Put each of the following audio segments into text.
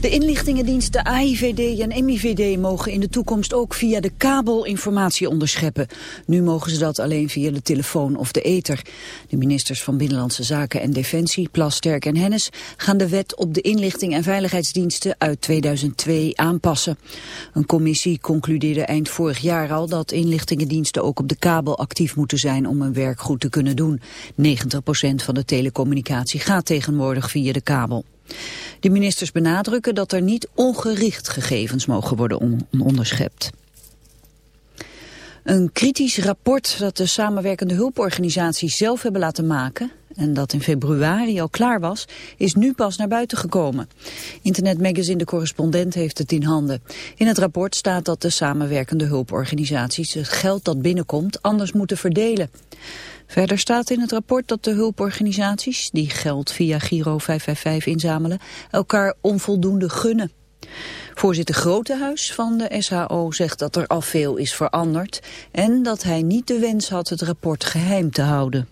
De inlichtingendiensten AIVD en MIVD mogen in de toekomst ook via de kabel informatie onderscheppen. Nu mogen ze dat alleen via de telefoon of de ether. De ministers van Binnenlandse Zaken en Defensie, Plasterk en Hennis, gaan de wet op de inlichting en veiligheidsdiensten uit 2002 aanpassen. Een commissie concludeerde eind vorig jaar al dat inlichtingendiensten ook op de kabel actief moeten zijn om hun werk goed te kunnen doen. 90% van de telecommunicatie gaat tegenwoordig via de kabel. De ministers benadrukken dat er niet ongericht gegevens mogen worden onderschept. Een kritisch rapport dat de samenwerkende hulporganisaties zelf hebben laten maken en dat in februari al klaar was, is nu pas naar buiten gekomen. Internetmagazine De Correspondent heeft het in handen. In het rapport staat dat de samenwerkende hulporganisaties het geld dat binnenkomt anders moeten verdelen. Verder staat in het rapport dat de hulporganisaties, die geld via Giro 555 inzamelen, elkaar onvoldoende gunnen. Voorzitter Grotehuis van de SHO zegt dat er al veel is veranderd en dat hij niet de wens had het rapport geheim te houden.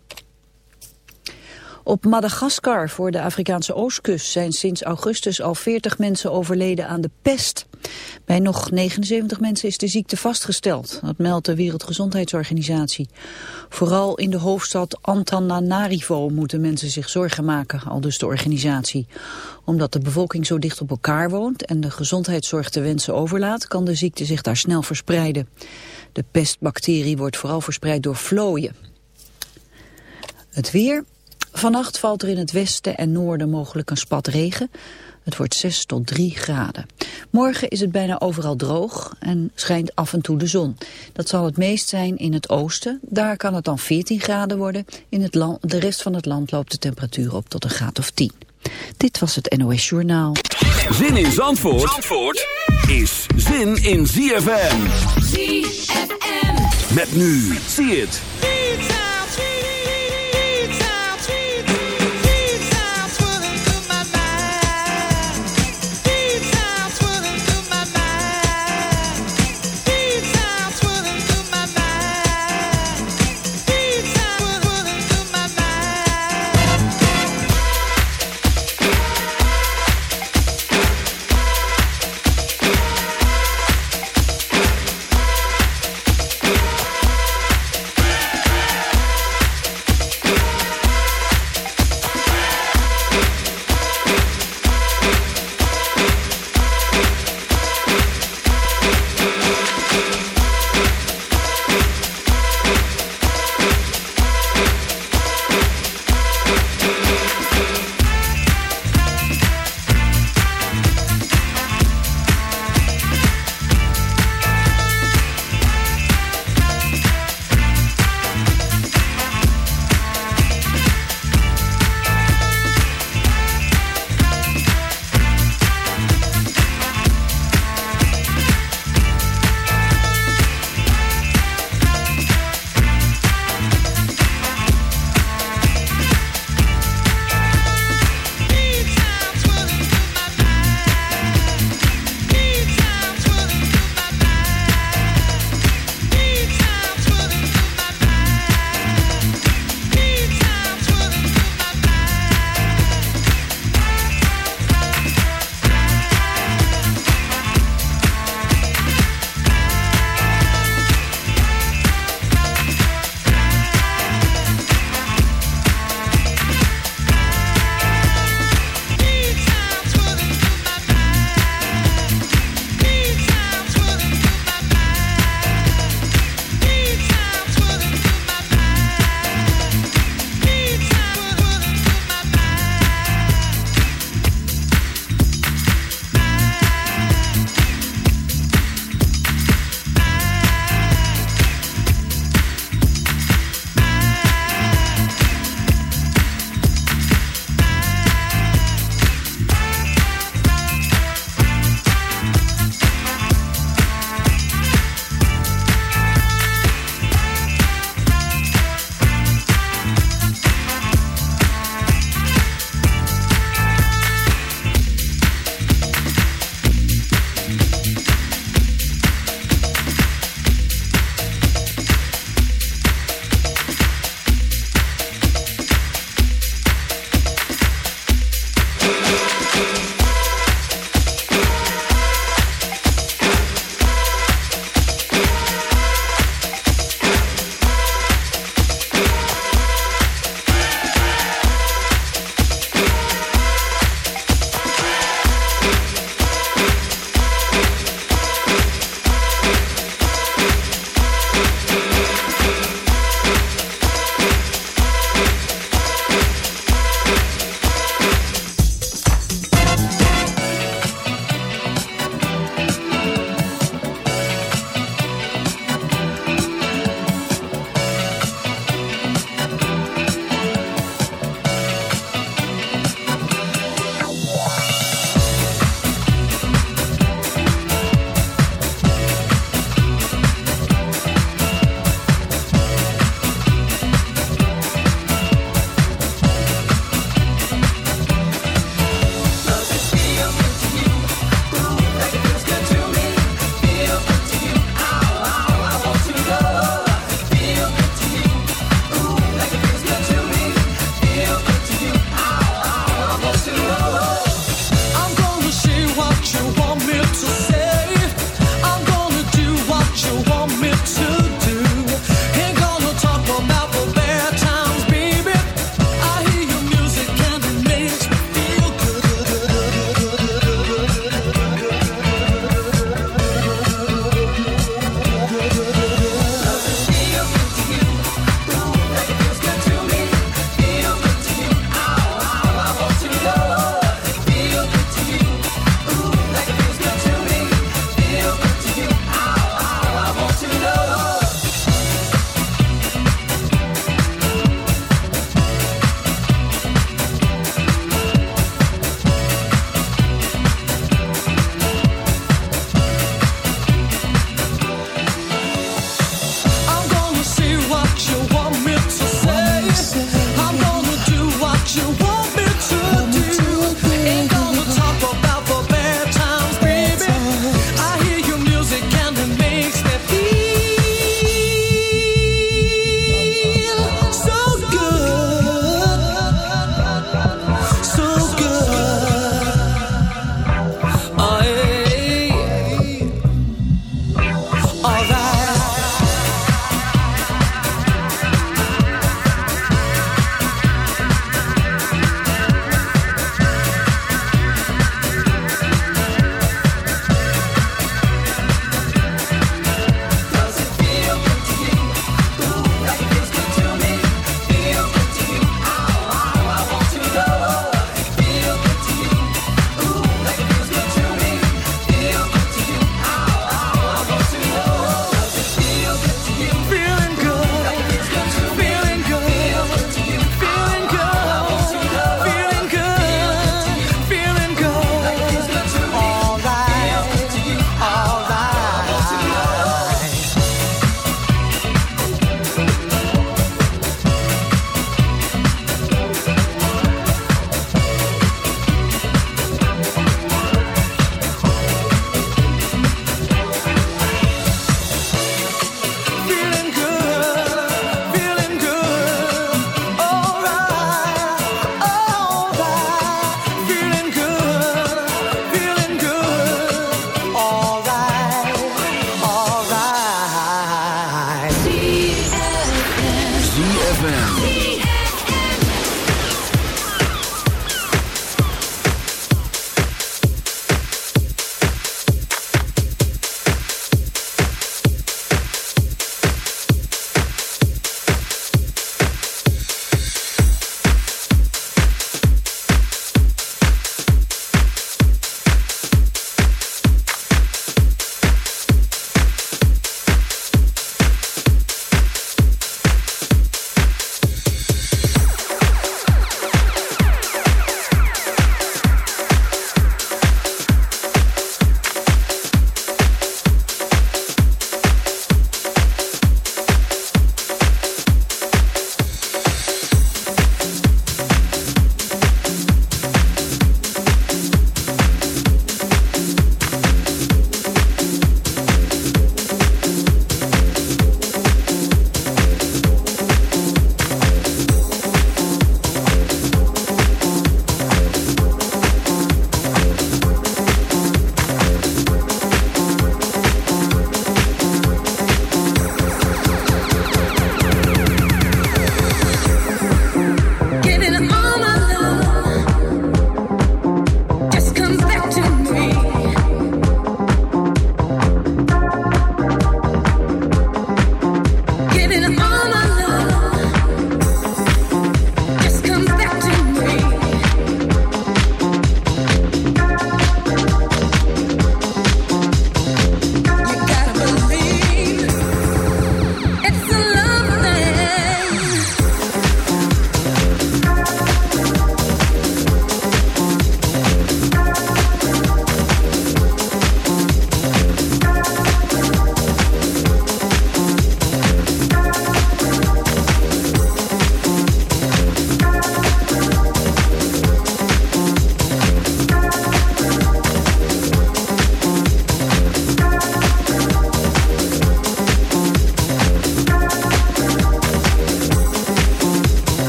Op Madagaskar voor de Afrikaanse oostkust zijn sinds augustus al 40 mensen overleden aan de pest. Bij nog 79 mensen is de ziekte vastgesteld, dat meldt de Wereldgezondheidsorganisatie. Vooral in de hoofdstad Antananarivo moeten mensen zich zorgen maken, al dus de organisatie. Omdat de bevolking zo dicht op elkaar woont en de gezondheidszorg te wensen overlaat, kan de ziekte zich daar snel verspreiden. De pestbacterie wordt vooral verspreid door vlooien. Het weer, Vannacht valt er in het westen en noorden mogelijk een spat regen. Het wordt 6 tot 3 graden. Morgen is het bijna overal droog en schijnt af en toe de zon. Dat zal het meest zijn in het oosten. Daar kan het dan 14 graden worden. In het land, de rest van het land loopt de temperatuur op tot een graad of 10. Dit was het NOS Journaal. Zin in Zandvoort, Zandvoort is zin in ZFM. ZFM. Met nu. Zie het.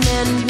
men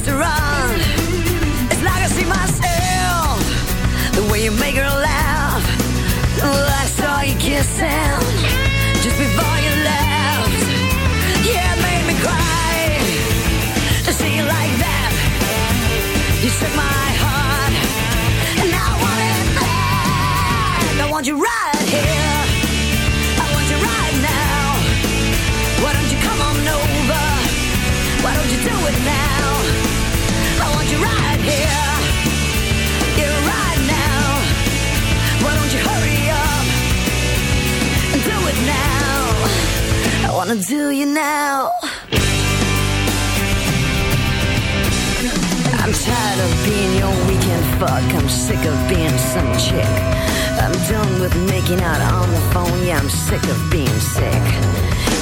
you make her laugh. I saw you kissing.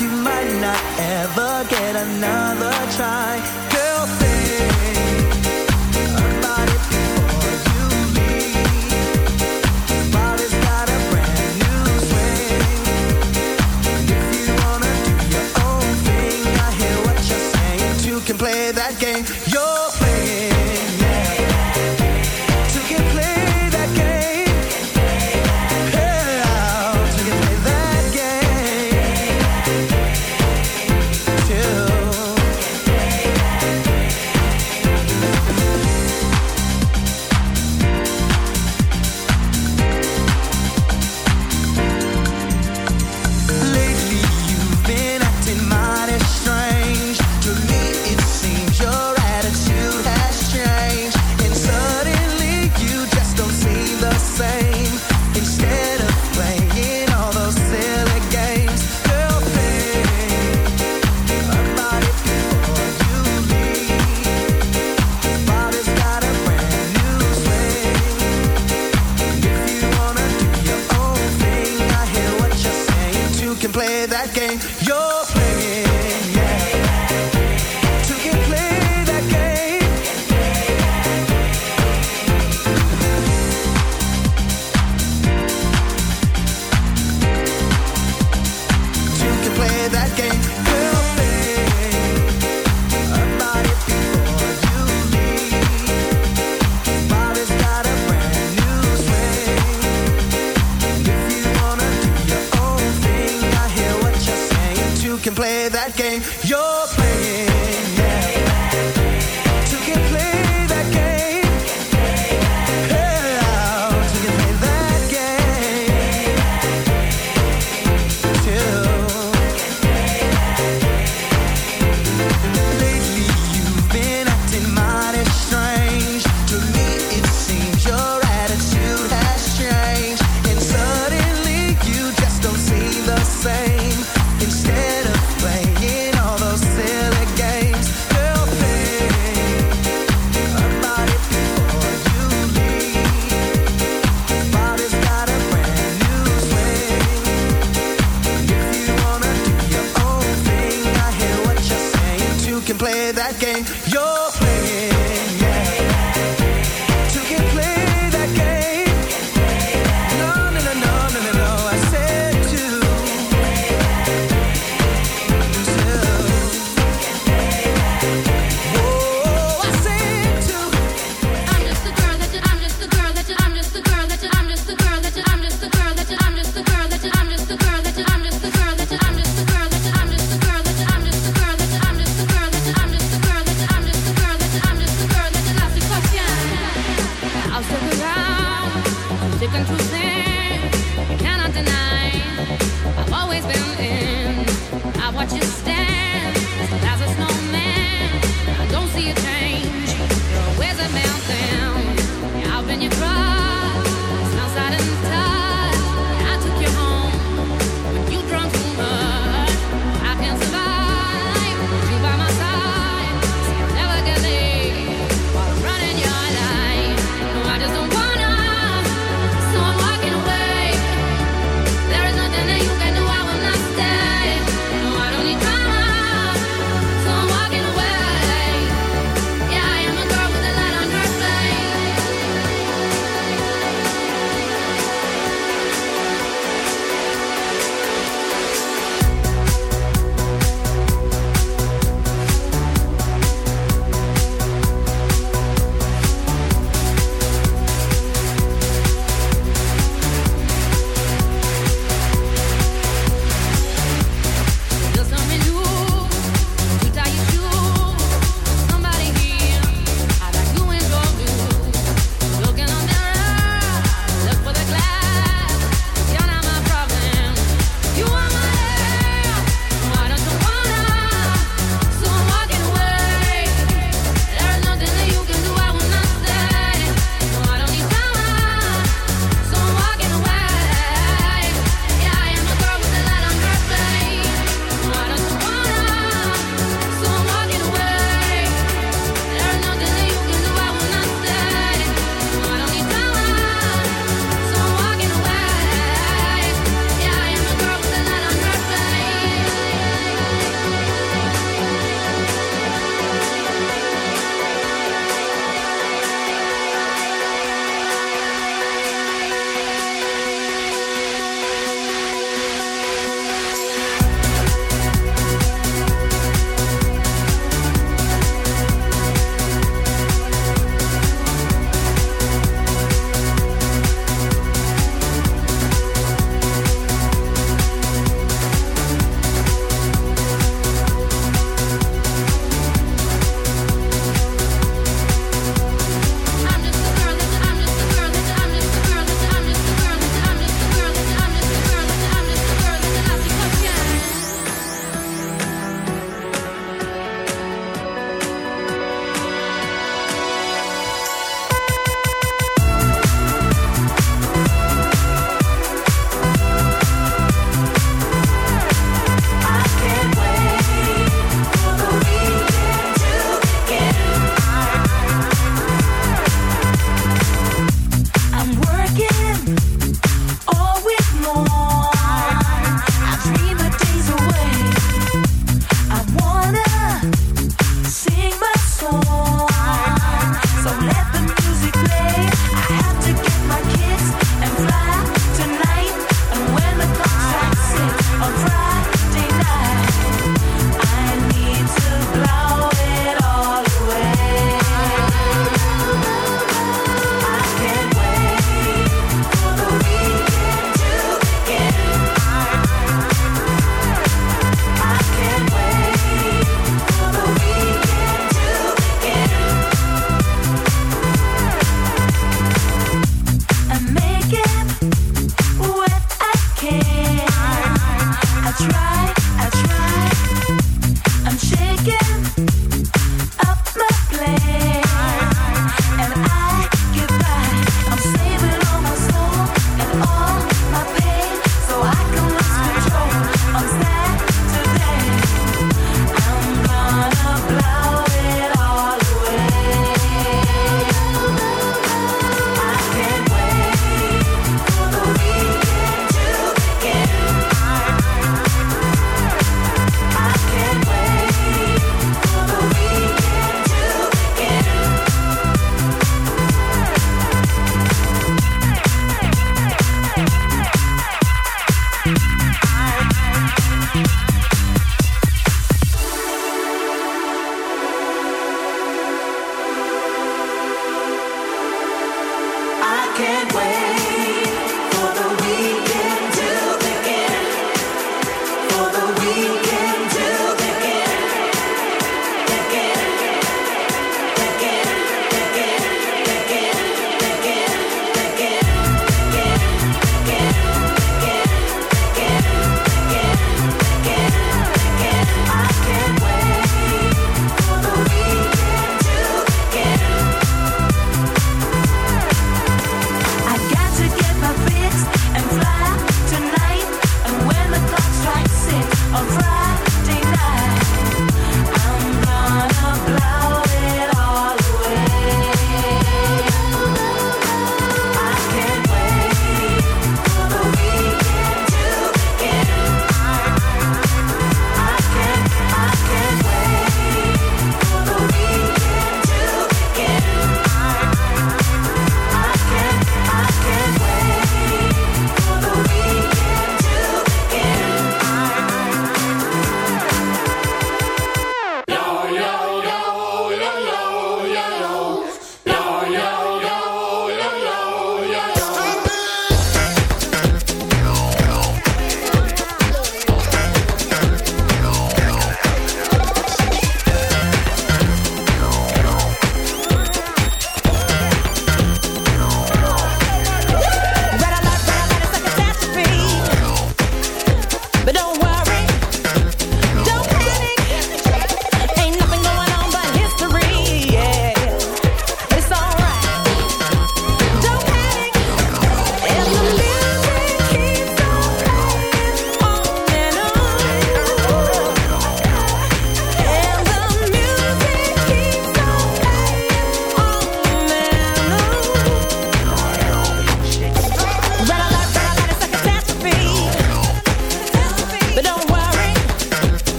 you might not ever get another try.